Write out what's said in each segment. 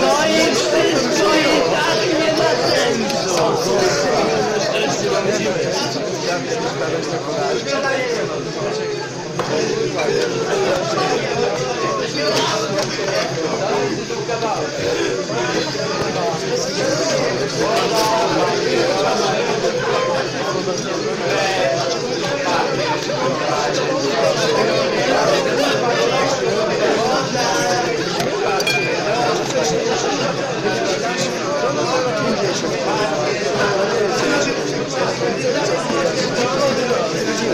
To jest wszystko i tak nie ma sensu. Thank you.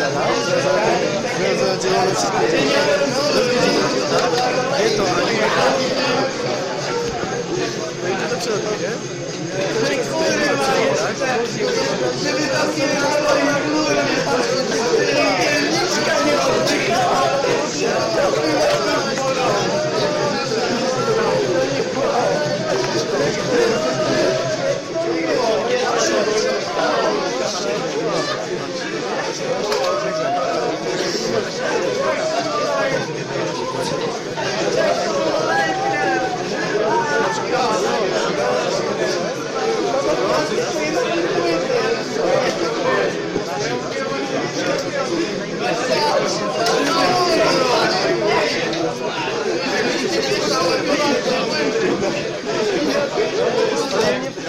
লেখা জীবনের